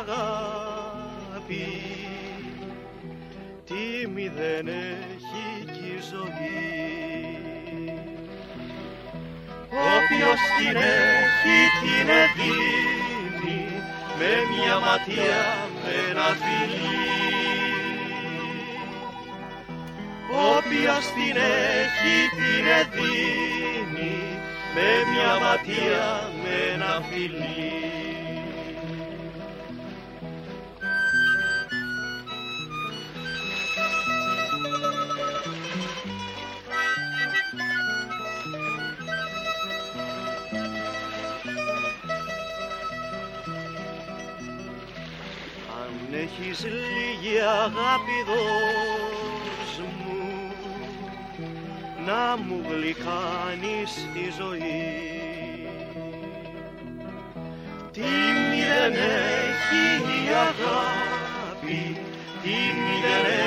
αγάπη. Τίμη δεν έχει κι η ζωή. Όποιος την έχει την δίνει με μια ματιά με ένα φιλί Όποιος την έχει την δίνει με μια ματιά με ένα φιλί αγάπη δώσ' μου να μου γλυκάνεις τη ζωή. Τι δεν έχει η αγάπη, τι δεν έχει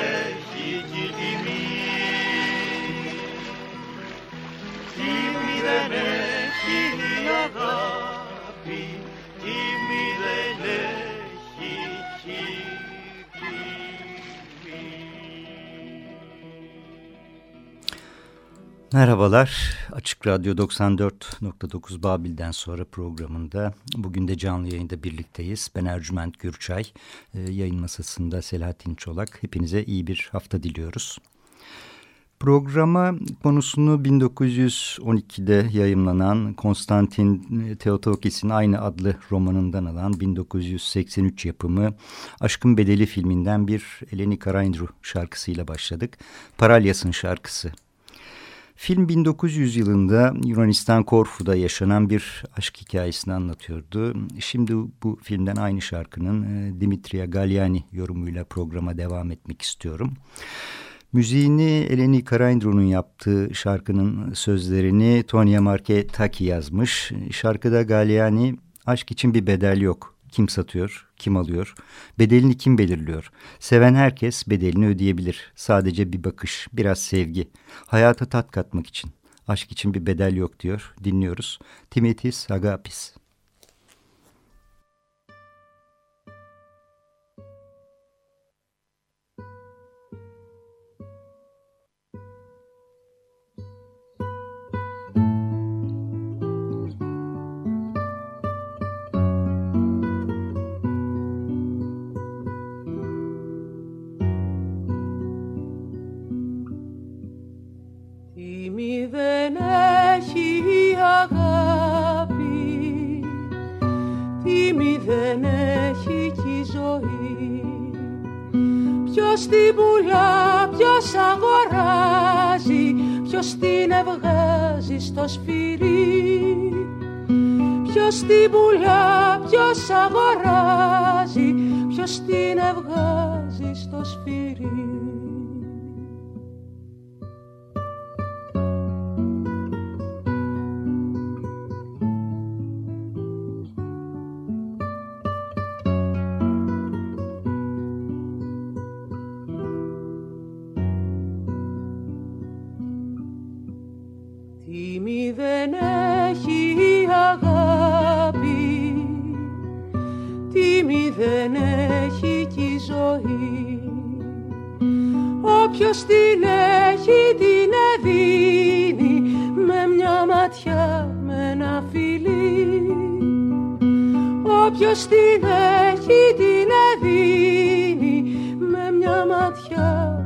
Merhabalar. Açık Radyo 94.9 Babil'den sonra programında bugün de canlı yayında birlikteyiz. Ben Ercüment Gürçay, ee, yayın masasında Selahattin Çolak. Hepinize iyi bir hafta diliyoruz. Programa konusunu 1912'de yayımlanan Konstantin Theotokis'in aynı adlı romanından alan 1983 yapımı Aşkın Bedeli filminden bir Eleni Karaindru şarkısıyla başladık. Paralyas'ın şarkısı Film 1900 yılında Yunanistan Korfu'da yaşanan bir aşk hikayesini anlatıyordu. Şimdi bu filmden aynı şarkının e, Dimitria Galliani yorumuyla programa devam etmek istiyorum. Müziğini Eleni Karaindru'nun yaptığı şarkının sözlerini Tonya Marquetaki yazmış. Şarkıda Galliani aşk için bir bedel yok kim satıyor, kim alıyor, bedelini kim belirliyor? Seven herkes bedelini ödeyebilir. Sadece bir bakış, biraz sevgi. Hayata tat katmak için. Aşk için bir bedel yok diyor. Dinliyoruz. Timitis Agapis. Δεν έχει κι η ζωή. Ποιος την πουλά, ποιος αγοράζει Ποιος την ευγάζει στο σφυρί. Ποιος Ποιος την πουλιά, ποιος αγοράζει Ποιος την ευγάζει στο σφυρί Όποιος την έχει την δίνει με μια ματιά με ένα φιλί. Όποιος την έχει την δίνει με μια ματιά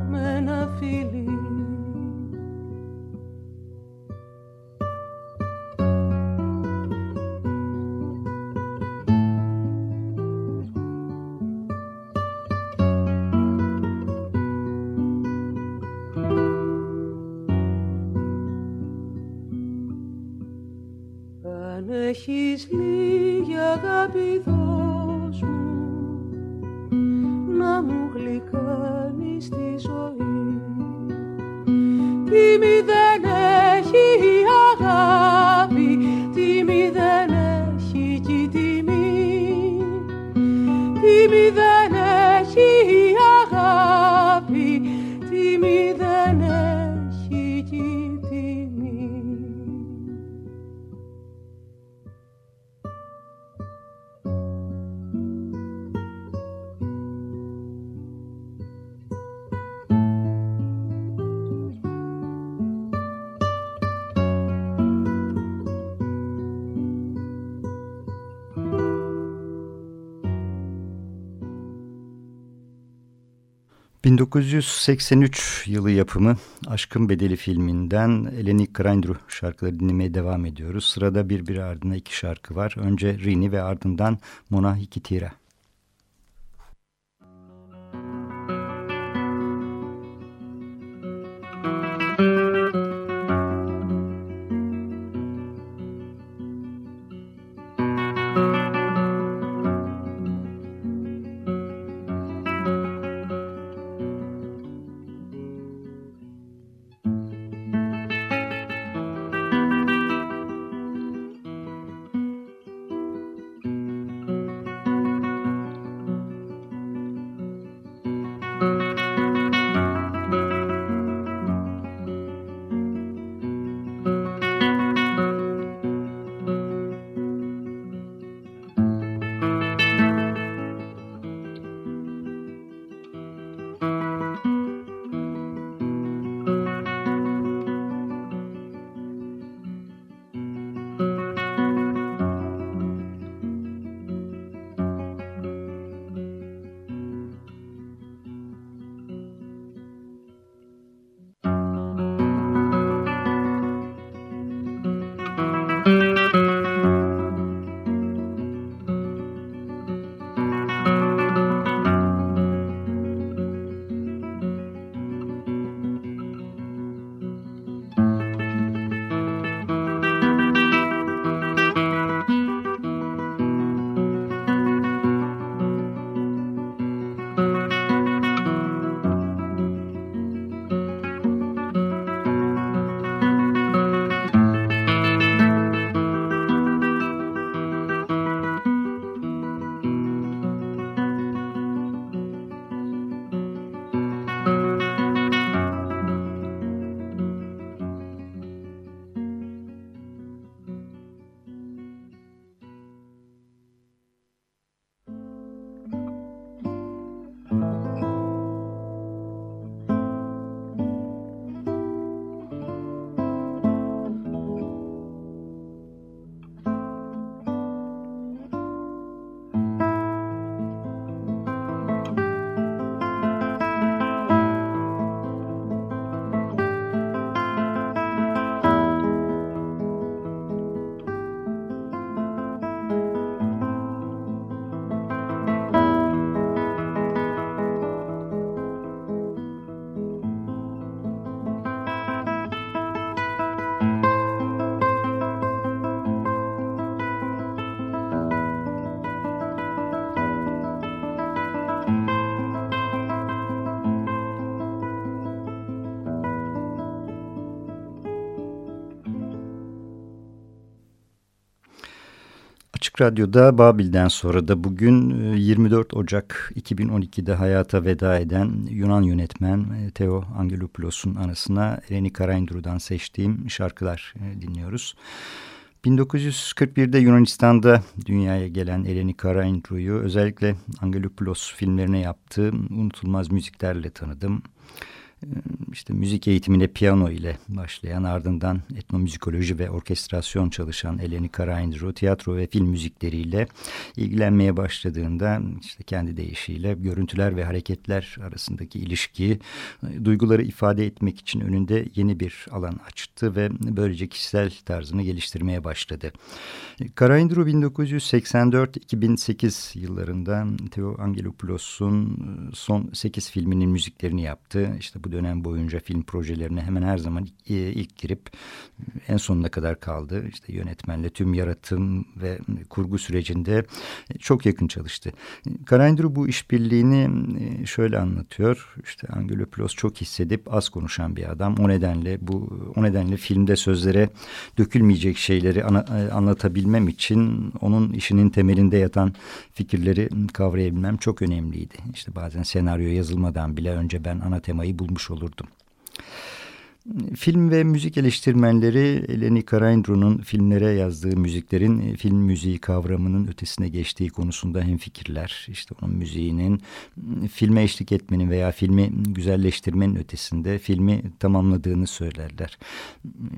έχεις λίγη αγάπη δώσ' μου να μου γλυκάνεις τη ζωή. Τιμή δεν έχει η αγάπη, τιμή δεν έχει κι η τιμή. Τιμή ...1983 yılı yapımı Aşkın Bedeli filminden Eleni Grindru şarkıları dinlemeye devam ediyoruz. Sırada birbiri ardına iki şarkı var. Önce Rini ve ardından Mona Hikitira. Açık Radyo'da Babil'den sonra da bugün 24 e, Ocak 2012'de hayata veda eden Yunan yönetmen e, Theo Angelopoulos'un anısına Eleni Karaindru'dan seçtiğim şarkılar e, dinliyoruz. 1941'de Yunanistan'da dünyaya gelen Eleni Karaindru'yu özellikle Angelopoulos filmlerine yaptığı unutulmaz müziklerle tanıdım işte müzik eğitimine piyano ile başlayan ardından etnomüzikoloji ve orkestrasyon çalışan Eleni Karaindro tiyatro ve film müzikleriyle ilgilenmeye başladığında işte kendi deyişiyle görüntüler ve hareketler arasındaki ilişkiyi duyguları ifade etmek için önünde yeni bir alan açtı ve böylece kişisel tarzını geliştirmeye başladı. Karaindro 1984-2008 yıllarında Theo Angelopoulos'un son 8 filminin müziklerini yaptı. İşte bu dönem boyunca film projelerine hemen her zaman ilk girip en sonuna kadar kaldı. İşte yönetmenle tüm yaratım ve kurgu sürecinde çok yakın çalıştı. Karayndru bu işbirliğini e, şöyle anlatıyor. İşte Angelopoulos çok hissedip az konuşan bir adam. O nedenle bu o nedenle filmde sözlere dökülmeyecek şeyleri e, anlatabilmem için onun işinin temelinde yatan fikirleri kavrayabilmem çok önemliydi. İşte bazen senaryo yazılmadan bile önce ben ana temayı bulmuş olurdum olurdum. Film ve müzik eleştirmenleri Eleni Karaindru'nun filmlere yazdığı müziklerin e, film müziği kavramının ötesine geçtiği konusunda hemfikirler. İşte onun müziğinin filme eşlik etmenin veya filmi güzelleştirmenin ötesinde filmi tamamladığını söylerler.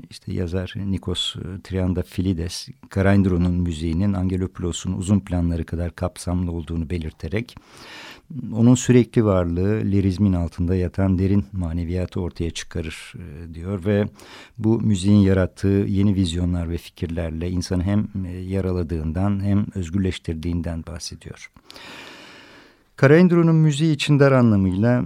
İşte yazar Nikos Triandafilides Karaindru'nun müziğinin Angelopoulos'un uzun planları kadar kapsamlı olduğunu belirterek onun sürekli varlığı lirizmin altında yatan derin maneviyatı ortaya çıkarır e, diyor ve bu müziğin yarattığı yeni vizyonlar ve fikirlerle insanı hem e, yaraladığından hem özgürleştirdiğinden bahsediyor. Karaendro'nun müziği için dar anlamıyla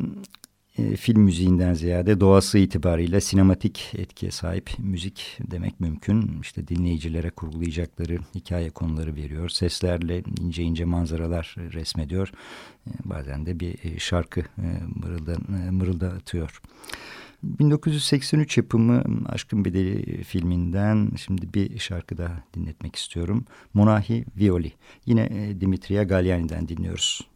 e, film müziğinden ziyade doğası itibariyle sinematik etkiye sahip müzik demek mümkün. İşte dinleyicilere kurgulayacakları hikaye konuları veriyor. Seslerle ince ince manzaralar resmediyor. E, bazen de bir e, şarkı e, mırılda, e, mırıldatıyor. 1983 yapımı Aşkın Bedeli filminden şimdi bir şarkı daha dinletmek istiyorum. Monahi Violi. Yine e, Dimitria Galliani'den dinliyoruz.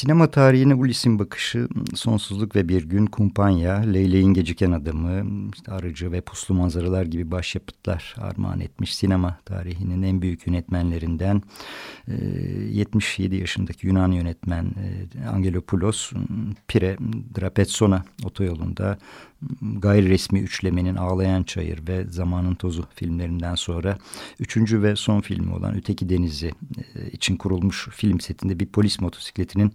Sinema tarihine Ulis'in bakışı, Sonsuzluk ve Bir Gün, Kumpanya, Leylek'in Geciken Adamı, işte Arıcı ve Puslu Manzaralar gibi başyapıtlar armağan etmiş sinema tarihinin en büyük yönetmenlerinden 77 yaşındaki Yunan yönetmen Angelopoulos, Pire Drapetsona otoyolunda gayri resmi üçlemenin Ağlayan Çayır ve Zamanın Tozu filmlerinden sonra üçüncü ve son filmi olan Öteki Denizi e, için kurulmuş film setinde bir polis motosikletinin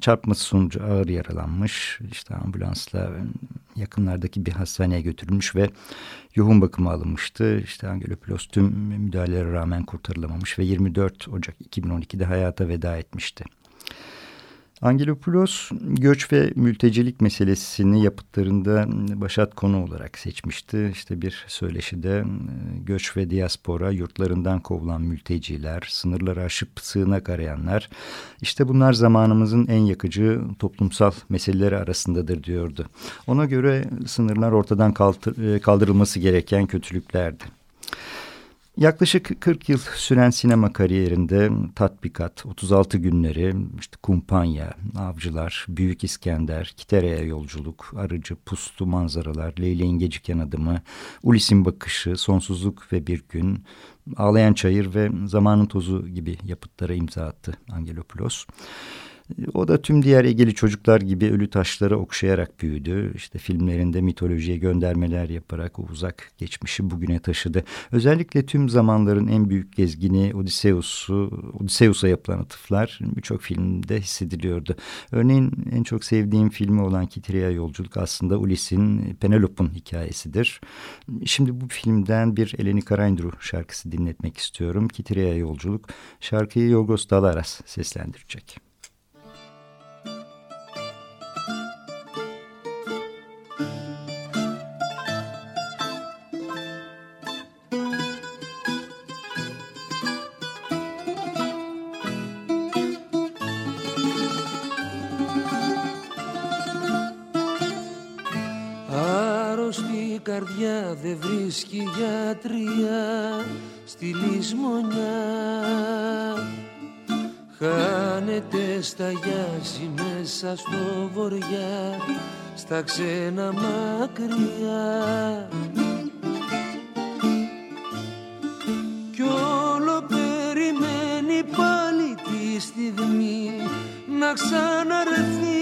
çarpması sonucu ağır yaralanmış. İşte ambulansla yakınlardaki bir hastaneye götürülmüş ve yoğun bakıma alınmıştı. İşte Angelopoulos tüm müdahalelere rağmen kurtarılamamış ve 24 Ocak 2012'de hayata veda etmişti. Angelopoulos göç ve mültecilik meselesini yapıtlarında başat konu olarak seçmişti. İşte bir söyleşide e, göç ve diaspora, yurtlarından kovulan mülteciler, sınırları aşıp sığınak arayanlar, işte bunlar zamanımızın en yakıcı toplumsal meseleleri arasındadır diyordu. Ona göre sınırlar ortadan e, kaldırılması gereken kötülüklerdi. Yaklaşık 40 yıl süren sinema kariyerinde Tatbikat, 36 günleri, işte Kumpanya, Avcılar, Büyük İskender, Kitere'ye yolculuk, Arıcı, Puslu manzaralar, Leyleğin geciken adımı, Ulis'in bakışı, Sonsuzluk ve Bir Gün, Ağlayan Çayır ve Zamanın Tozu gibi yapıtlara imza attı Angelopoulos. O da tüm diğer Egeli çocuklar gibi ölü taşları okşayarak büyüdü. İşte filmlerinde mitolojiye göndermeler yaparak o uzak geçmişi bugüne taşıdı. Özellikle tüm zamanların en büyük gezgini Odysseus'u, Odysseus'a yapılan atıflar birçok filmde hissediliyordu. Örneğin en çok sevdiğim filmi olan Kitria Yolculuk aslında Ulysses'in Penelope'un hikayesidir. Şimdi bu filmden bir Eleni Karaindru şarkısı dinletmek istiyorum. Kitria Yolculuk şarkıyı Yorgos Dalaras seslendirecek. Καρδιά δεν βρίσκει γιατρία στη λησμονιά Χάνεται στα γιάζι μέσα στο βοριά στα ξένα μακριά. Κι όλο περιμένει πάλι τη στιγμή να ξαναρθεί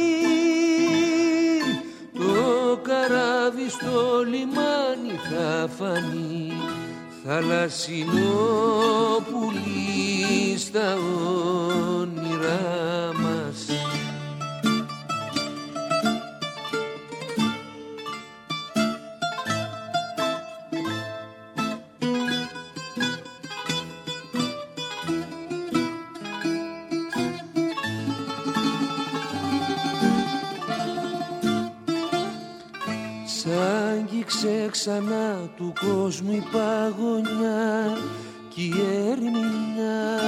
καράβι στο λιμάνι θα φανεί θαλασσινό πουλί στα όνειρά ξανά του κόσμου η παγωνιά κι η ερμηνιά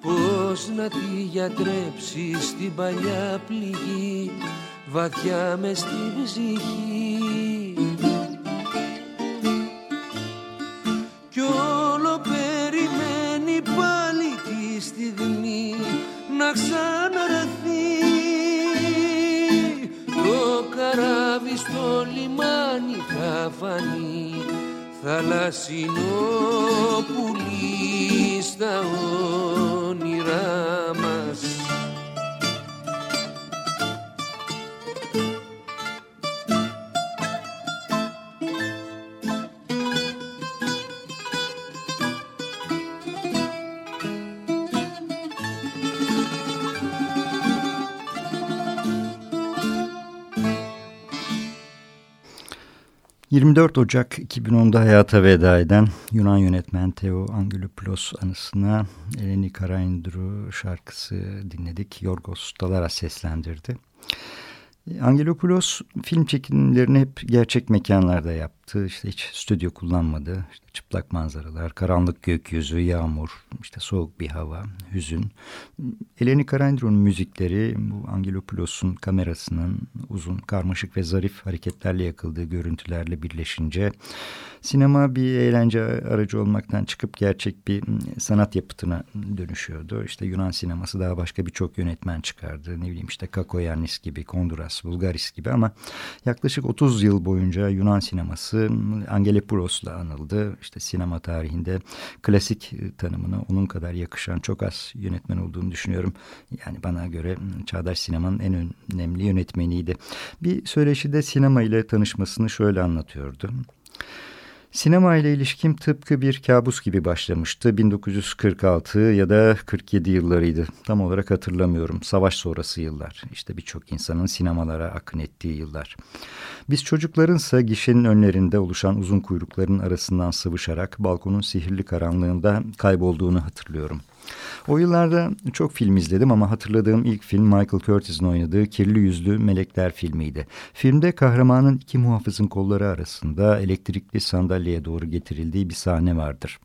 Πώς να τη γιατρέψεις στην παλιά πληγή βαθιά μες στην ψυχή. Κι όλο περιμένει πάλι τη στιγμή να ξαναρθεί καράβι στο λιμάνι θα φανεί θαλασσινό πουλί στα όνειρά μας 24 Ocak 2010'da hayata veda eden Yunan yönetmen Theo Angelopoulos anısına Eleni Karaindru şarkısı dinledik. Yorgos Dalaras seslendirdi. Angelopoulos film çekimlerini hep gerçek mekanlarda yaptı. İşte hiç stüdyo kullanmadı. İşte çıplak manzaralar, karanlık gökyüzü, yağmur, işte soğuk bir hava, hüzün. Eleni Karandro'nun müzikleri bu Angelopoulos'un kamerasının uzun, karmaşık ve zarif hareketlerle yakıldığı görüntülerle birleşince sinema bir eğlence aracı olmaktan çıkıp gerçek bir sanat yapıtına dönüşüyordu. İşte Yunan sineması daha başka birçok yönetmen çıkardı. Ne bileyim işte Kakoyannis gibi, Konduras, Bulgaris gibi ama yaklaşık 30 yıl boyunca Yunan sineması Angelopoulos'la anıldı işte sinema tarihinde klasik e, tanımına onun kadar yakışan çok az yönetmen olduğunu düşünüyorum. Yani bana göre çağdaş sinemanın en önemli yönetmeniydi. Bir söyleşide sinema ile tanışmasını şöyle anlatıyordu. Sinema ile ilişkim tıpkı bir kabus gibi başlamıştı. 1946 ya da 47 yıllarıydı. Tam olarak hatırlamıyorum. Savaş sonrası yıllar. İşte birçok insanın sinemalara akın ettiği yıllar. Biz çocuklarınsa gişenin önlerinde oluşan uzun kuyrukların arasından sıvışarak balkonun sihirli karanlığında kaybolduğunu hatırlıyorum.'' O yıllarda çok film izledim ama hatırladığım ilk film Michael Curtis'in oynadığı Kirli Yüzlü Melekler filmiydi. Filmde kahramanın iki muhafızın kolları arasında elektrikli sandalyeye doğru getirildiği bir sahne vardır.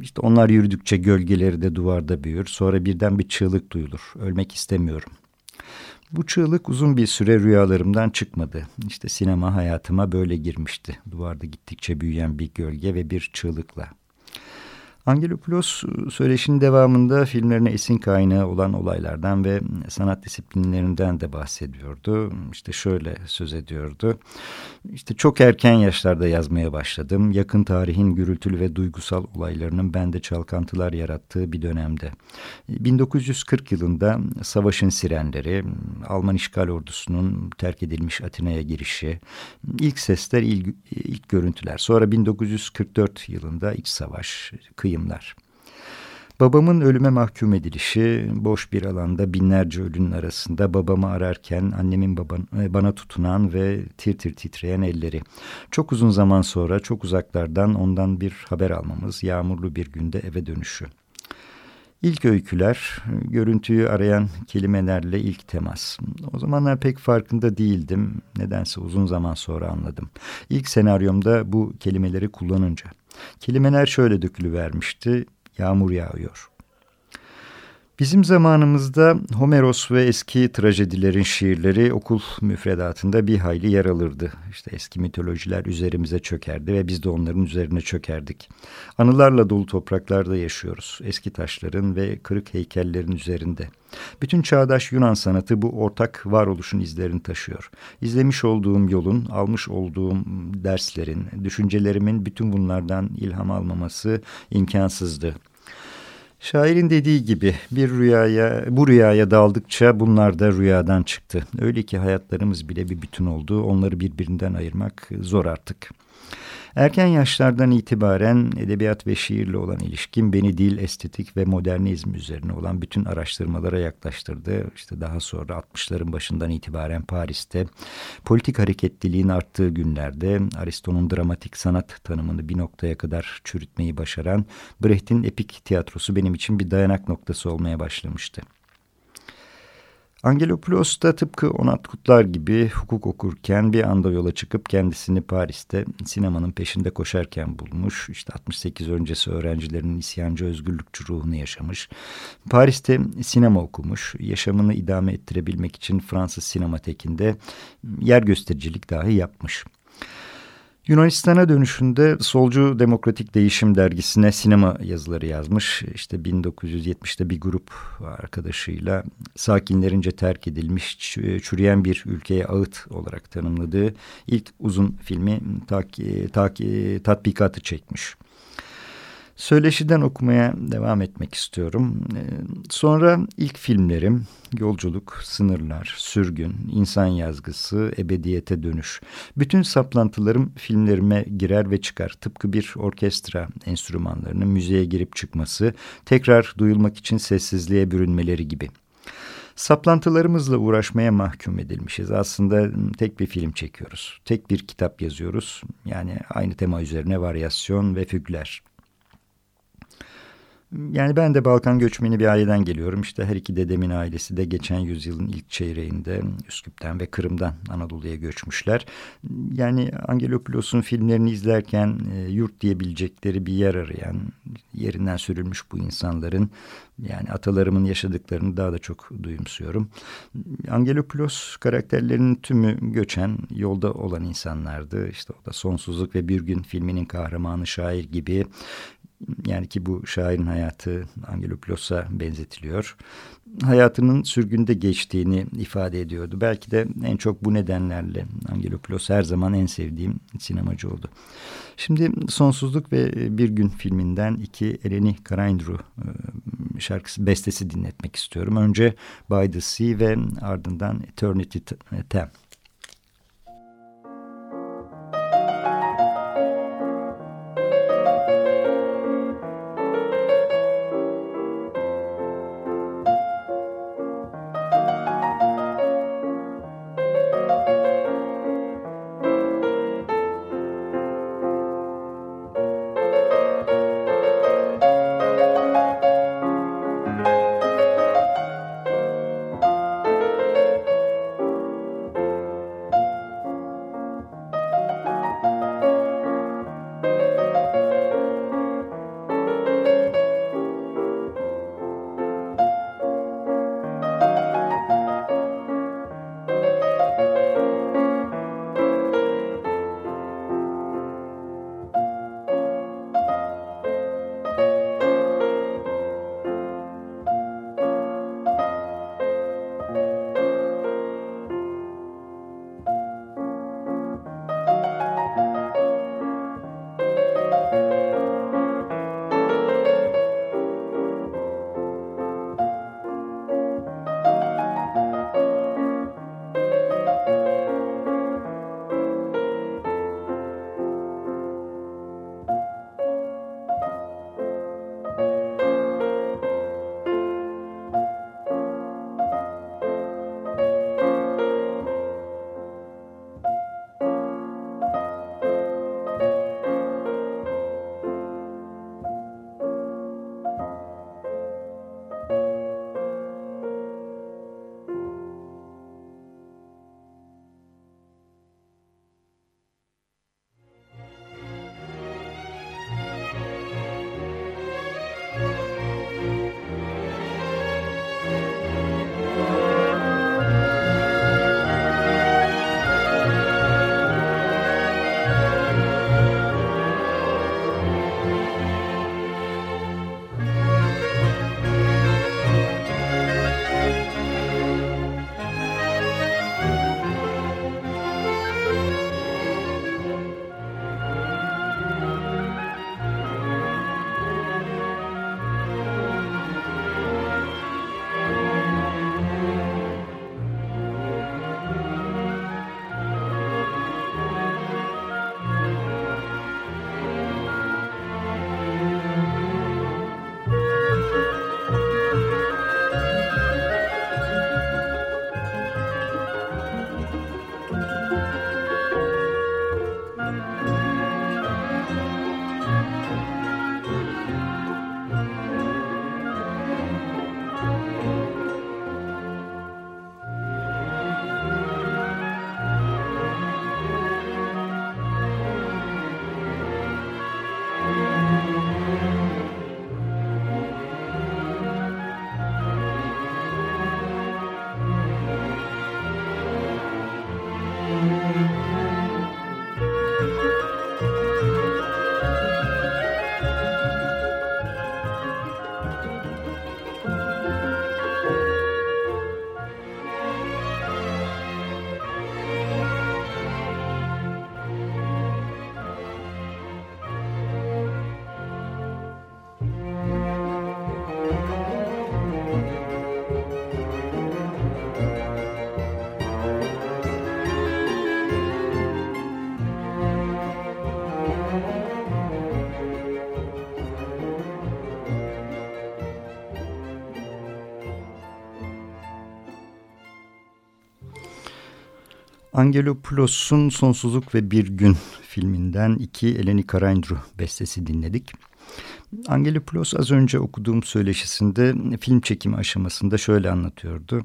İşte onlar yürüdükçe gölgeleri de duvarda büyür. Sonra birden bir çığlık duyulur. Ölmek istemiyorum. Bu çığlık uzun bir süre rüyalarımdan çıkmadı. İşte sinema hayatıma böyle girmişti. Duvarda gittikçe büyüyen bir gölge ve bir çığlıkla. Angelopoulos e, söyleşinin devamında filmlerine esin kaynağı olan olaylardan ve sanat disiplinlerinden de bahsediyordu. İşte şöyle söz ediyordu. İşte çok erken yaşlarda yazmaya başladım. Yakın tarihin gürültülü ve duygusal olaylarının bende çalkantılar yarattığı bir dönemde. 1940 yılında savaşın sirenleri, Alman işgal ordusunun terk edilmiş Atina'ya girişi, ilk sesler, ilk, ilk görüntüler. Sonra 1944 yılında iç savaş, kıyım kıyımlar. Babamın ölüme mahkum edilişi, boş bir alanda binlerce ölünün arasında babamı ararken annemin baban, e, bana tutunan ve tir tir titreyen elleri. Çok uzun zaman sonra çok uzaklardan ondan bir haber almamız, yağmurlu bir günde eve dönüşü. İlk öyküler, görüntüyü arayan kelimelerle ilk temas. O zamanlar pek farkında değildim. Nedense uzun zaman sonra anladım. İlk senaryomda bu kelimeleri kullanınca. Kelimeler şöyle dökülüvermişti. Yağmur yağıyor. Bizim zamanımızda Homeros ve eski trajedilerin şiirleri okul müfredatında bir hayli yer alırdı. İşte eski mitolojiler üzerimize çökerdi ve biz de onların üzerine çökerdik. Anılarla dolu topraklarda yaşıyoruz. Eski taşların ve kırık heykellerin üzerinde. Bütün çağdaş Yunan sanatı bu ortak varoluşun izlerini taşıyor. İzlemiş olduğum yolun, almış olduğum derslerin, düşüncelerimin bütün bunlardan ilham almaması imkansızdı. Şairin dediği gibi bir rüyaya, bu rüyaya daldıkça bunlar da rüyadan çıktı. Öyle ki hayatlarımız bile bir bütün oldu. Onları birbirinden ayırmak zor artık. Erken yaşlardan itibaren edebiyat ve şiirle olan ilişkim beni dil, estetik ve modernizm üzerine olan bütün araştırmalara yaklaştırdı. İşte daha sonra 60'ların başından itibaren Paris'te politik hareketliliğin arttığı günlerde Aristo'nun dramatik sanat tanımını bir noktaya kadar çürütmeyi başaran Brecht'in epik tiyatrosu benim için bir dayanak noktası olmaya başlamıştı. Angelopoulos da tıpkı Onat Kutlar gibi hukuk okurken bir anda yola çıkıp kendisini Paris'te sinemanın peşinde koşarken bulmuş. İşte 68 öncesi öğrencilerinin isyancı özgürlükçü ruhunu yaşamış. Paris'te sinema okumuş. Yaşamını idame ettirebilmek için Fransız sinematekinde yer göstericilik dahi yapmış. Yunanistan'a dönüşünde Solcu Demokratik Değişim dergisine sinema yazıları yazmış. İşte 1970'te bir grup arkadaşıyla sakinlerince terk edilmiş, çürüyen bir ülkeye ağıt olarak tanımladığı ilk uzun filmi tak, tak, tatbikatı çekmiş. Söyleşiden okumaya devam etmek istiyorum. Ee, sonra ilk filmlerim Yolculuk, Sınırlar, Sürgün, İnsan Yazgısı, Ebediyete Dönüş. Bütün saplantılarım filmlerime girer ve çıkar. Tıpkı bir orkestra enstrümanlarının müziğe girip çıkması, tekrar duyulmak için sessizliğe bürünmeleri gibi. Saplantılarımızla uğraşmaya mahkum edilmişiz. Aslında tek bir film çekiyoruz. Tek bir kitap yazıyoruz. Yani aynı tema üzerine varyasyon ve fügler. Yani ben de Balkan göçmeni bir aileden geliyorum. İşte her iki dedemin ailesi de geçen yüzyılın ilk çeyreğinde Üsküp'ten ve Kırım'dan Anadolu'ya göçmüşler. Yani Angelopoulos'un filmlerini izlerken e, yurt diyebilecekleri bir yer arayan, yerinden sürülmüş bu insanların yani atalarımın yaşadıklarını daha da çok duyumsuyorum. Angelopoulos karakterlerinin tümü göçen, yolda olan insanlardı. İşte o da Sonsuzluk ve Bir Gün filminin kahramanı şair gibi yani ki bu şairin hayatı Angelopoulos'a benzetiliyor. Hayatının sürgünde geçtiğini ifade ediyordu. Belki de en çok bu nedenlerle Angelopoulos her zaman en sevdiğim sinemacı oldu. Şimdi Sonsuzluk ve Bir Gün filminden iki Eleni Karaindru e, şarkısı bestesi dinletmek istiyorum. Önce By the Sea ve ardından Eternity Time. Angelopoulos'un Sonsuzluk ve Bir Gün filminden iki Eleni Karayndru bestesi dinledik. Angelopoulos az önce okuduğum söyleşisinde film çekimi aşamasında şöyle anlatıyordu.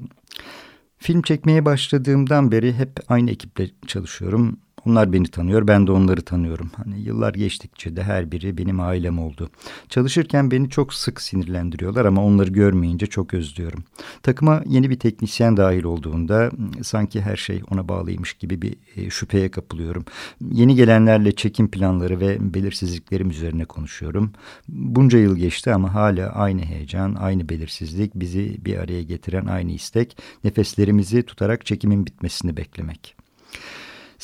Film çekmeye başladığımdan beri hep aynı ekiple çalışıyorum. Onlar beni tanıyor, ben de onları tanıyorum. Hani yıllar geçtikçe de her biri benim ailem oldu. Çalışırken beni çok sık sinirlendiriyorlar ama onları görmeyince çok özlüyorum. Takıma yeni bir teknisyen dahil olduğunda sanki her şey ona bağlıymış gibi bir e, şüpheye kapılıyorum. Yeni gelenlerle çekim planları ve belirsizliklerim üzerine konuşuyorum. Bunca yıl geçti ama hala aynı heyecan, aynı belirsizlik, bizi bir araya getiren aynı istek, nefeslerimizi tutarak çekimin bitmesini beklemek.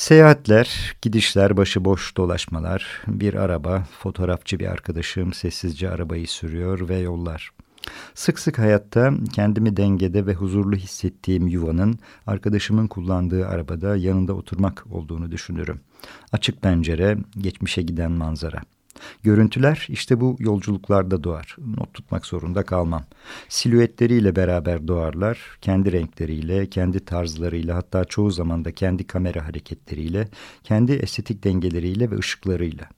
Seyahatler, gidişler, başıboş dolaşmalar, bir araba, fotoğrafçı bir arkadaşım sessizce arabayı sürüyor ve yollar. Sık sık hayatta kendimi dengede ve huzurlu hissettiğim yuvanın arkadaşımın kullandığı arabada yanında oturmak olduğunu düşünürüm. Açık pencere, geçmişe giden manzara. Görüntüler işte bu yolculuklarda doğar. Not tutmak zorunda kalmam. Silüetleriyle beraber doğarlar. Kendi renkleriyle, kendi tarzlarıyla hatta çoğu zaman da kendi kamera hareketleriyle, kendi estetik dengeleriyle ve ışıklarıyla.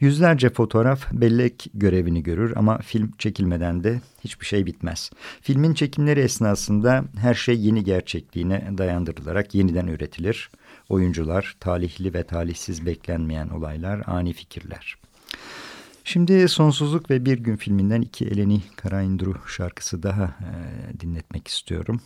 Yüzlerce fotoğraf bellek görevini görür ama film çekilmeden de hiçbir şey bitmez. Filmin çekimleri esnasında her şey yeni gerçekliğine dayandırılarak yeniden üretilir. Oyuncular, talihli ve talihsiz beklenmeyen olaylar, ani fikirler. Şimdi Sonsuzluk ve Bir Gün filminden iki Eleni Karaindru şarkısı daha e, dinletmek istiyorum.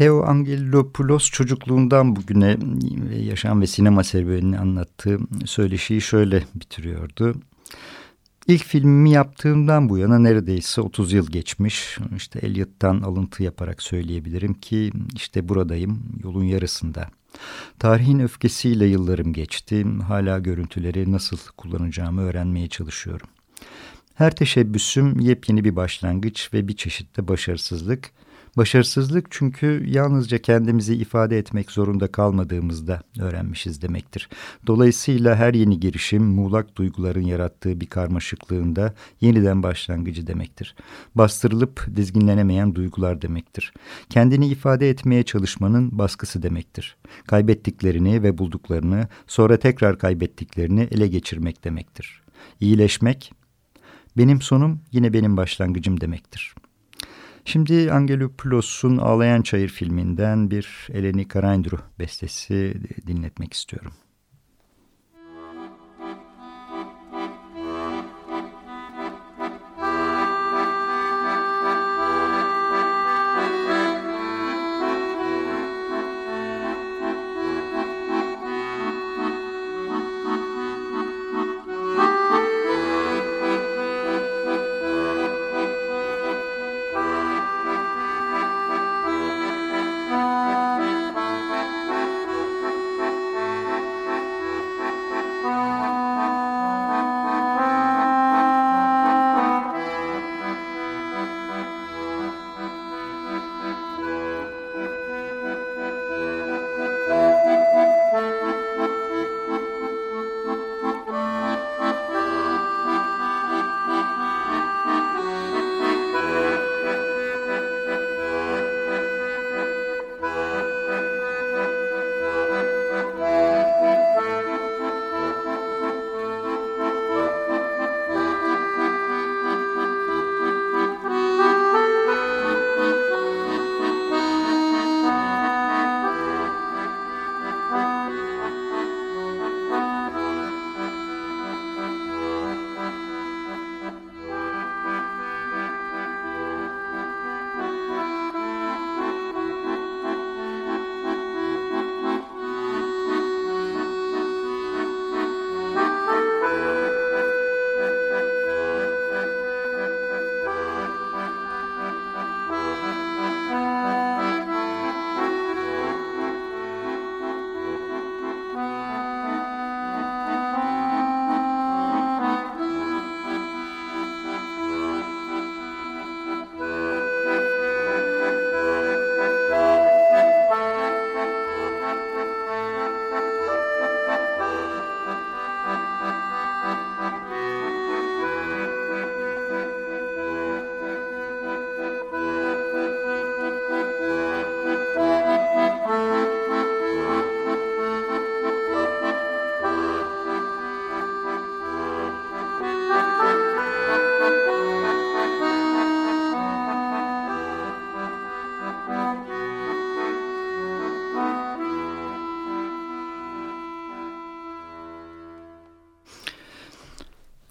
Theo Angelopoulos çocukluğundan bugüne yaşam ve sinema serüvenini anlattığı söyleşiyi şöyle bitiriyordu. İlk filmimi yaptığımdan bu yana neredeyse 30 yıl geçmiş. İşte Eliot'tan alıntı yaparak söyleyebilirim ki işte buradayım yolun yarısında. Tarihin öfkesiyle yıllarım geçti. Hala görüntüleri nasıl kullanacağımı öğrenmeye çalışıyorum. Her teşebbüsüm yepyeni bir başlangıç ve bir çeşitte başarısızlık. Başarısızlık çünkü yalnızca kendimizi ifade etmek zorunda kalmadığımızda öğrenmişiz demektir. Dolayısıyla her yeni girişim muğlak duyguların yarattığı bir karmaşıklığında yeniden başlangıcı demektir. Bastırılıp dizginlenemeyen duygular demektir. Kendini ifade etmeye çalışmanın baskısı demektir. Kaybettiklerini ve bulduklarını sonra tekrar kaybettiklerini ele geçirmek demektir. İyileşmek, benim sonum yine benim başlangıcım demektir.'' Şimdi Angelopoulos'un Ağlayan Çayır filminden bir Eleni Karayndru bestesi dinletmek istiyorum.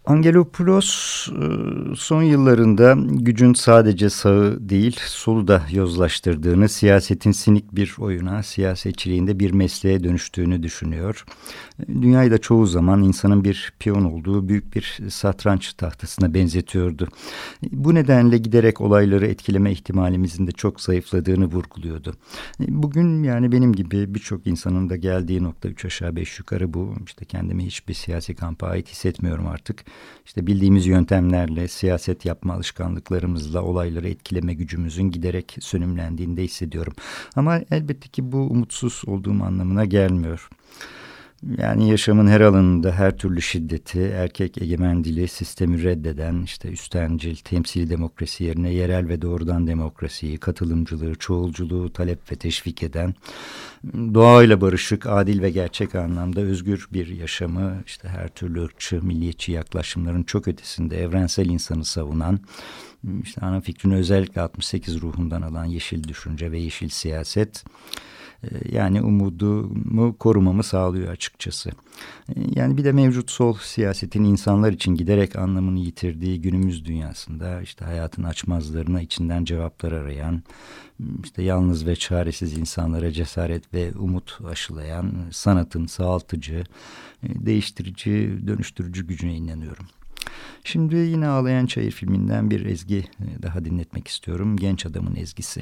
Angelopoulos e, son yıllarında gücün sadece sağı değil solu da yozlaştırdığını, siyasetin sinik bir oyuna, siyasetçiliğinde bir mesleğe dönüştüğünü düşünüyor. Dünyayı da çoğu zaman insanın bir piyon olduğu büyük bir satranç tahtasına benzetiyordu. Bu nedenle giderek olayları etkileme ihtimalimizin de çok zayıfladığını vurguluyordu. Bugün yani benim gibi birçok insanın da geldiği nokta üç aşağı beş yukarı bu. İşte kendimi hiçbir siyasi kampa ait hissetmiyorum artık. İşte bildiğimiz yöntemlerle, siyaset yapma alışkanlıklarımızla olayları etkileme gücümüzün giderek sönümlendiğini de hissediyorum. Ama elbette ki bu umutsuz olduğum anlamına gelmiyor. Yani yaşamın her alanında her türlü şiddeti, erkek egemen dili, sistemi reddeden, işte üstencil, temsili demokrasi yerine yerel ve doğrudan demokrasiyi, katılımcılığı, çoğulculuğu talep ve teşvik eden, doğayla barışık, adil ve gerçek anlamda özgür bir yaşamı, işte her türlü ırkçı, milliyetçi yaklaşımların çok ötesinde evrensel insanı savunan, işte ana fikrini özellikle 68 ruhundan alan yeşil düşünce ve yeşil siyaset, yani umudumu korumamı sağlıyor açıkçası. Yani bir de mevcut sol siyasetin insanlar için giderek anlamını yitirdiği günümüz dünyasında işte hayatın açmazlarına içinden cevaplar arayan, işte yalnız ve çaresiz insanlara cesaret ve umut aşılayan sanatın sağaltıcı, değiştirici, dönüştürücü gücüne inanıyorum. Şimdi yine Ağlayan Çayır filminden bir ezgi daha dinletmek istiyorum. Genç adamın ezgisi.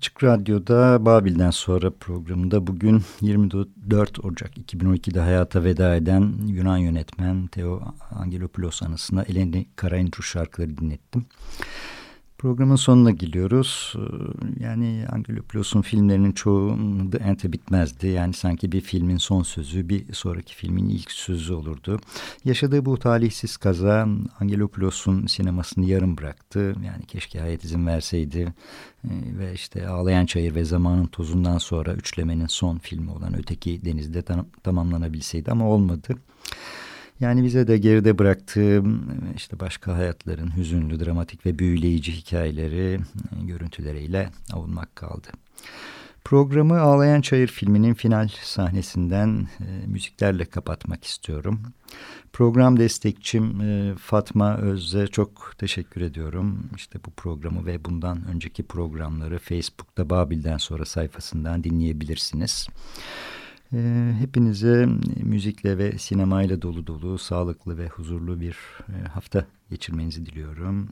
Açık Radyo'da Babil'den sonra programında bugün 24 Ocak 2012'de hayata veda eden Yunan yönetmen Theo Angelopoulos anısına Eleni Karaintru şarkıları dinlettim. Programın sonuna geliyoruz. Ee, yani Angelopoulos'un filmlerinin çoğu The End'e bitmezdi. Yani sanki bir filmin son sözü bir sonraki filmin ilk sözü olurdu. Yaşadığı bu talihsiz kaza Angelopoulos'un sinemasını yarım bıraktı. Yani keşke hayat izin verseydi. Ee, ve işte Ağlayan Çayır ve Zamanın Tozundan sonra üçlemenin son filmi olan Öteki Deniz'de tam tamamlanabilseydi ama olmadı. Yani bize de geride bıraktığım işte başka hayatların hüzünlü, dramatik ve büyüleyici hikayeleri e, görüntüleriyle avunmak kaldı. Programı Ağlayan Çayır filminin final sahnesinden e, müziklerle kapatmak istiyorum. Program destekçim e, Fatma Öz'e çok teşekkür ediyorum. İşte bu programı ve bundan önceki programları Facebook'ta Babil'den sonra sayfasından dinleyebilirsiniz. Ee, hepinize müzikle ve sinemayla dolu dolu, sağlıklı ve huzurlu bir e, hafta geçirmenizi diliyorum.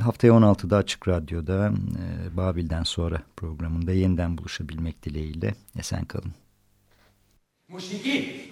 Haftaya 16'da Açık Radyo'da e, Babil'den sonra programında yeniden buluşabilmek dileğiyle esen kalın. Musiki!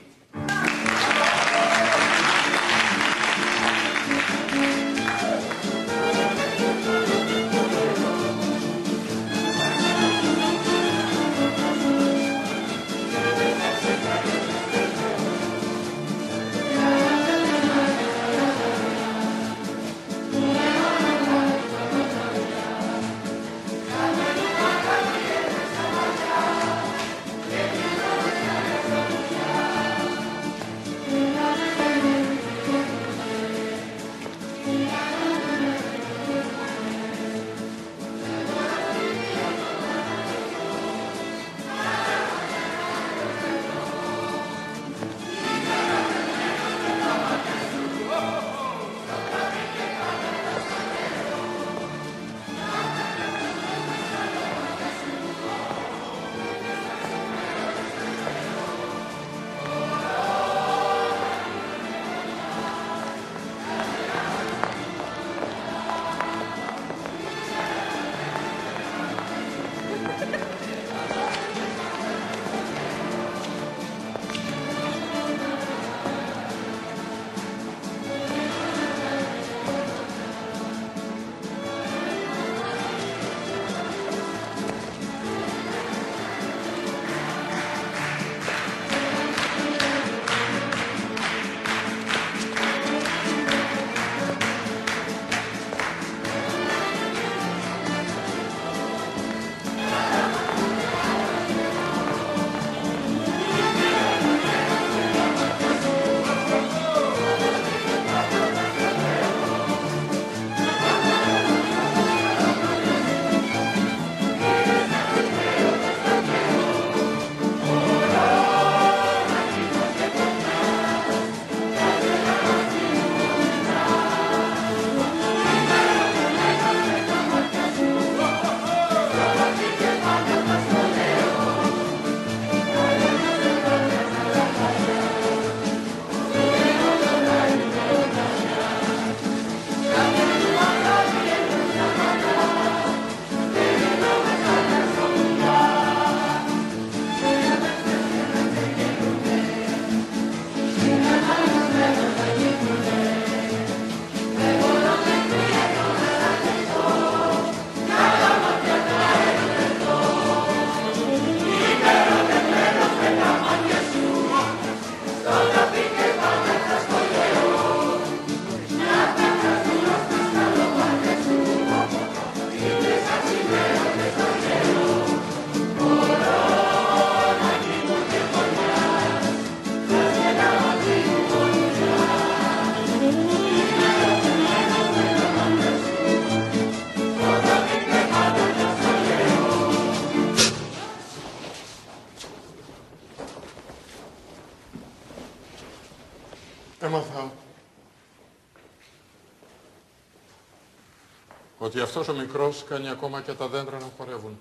Ότι αυτός ο μικρός κάνει ακόμα και τα δέντρα να χορεύουν.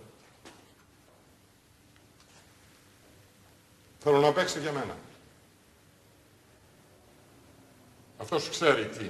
Θέλω να παίξει για μένα. Αυτός ξέρει τι.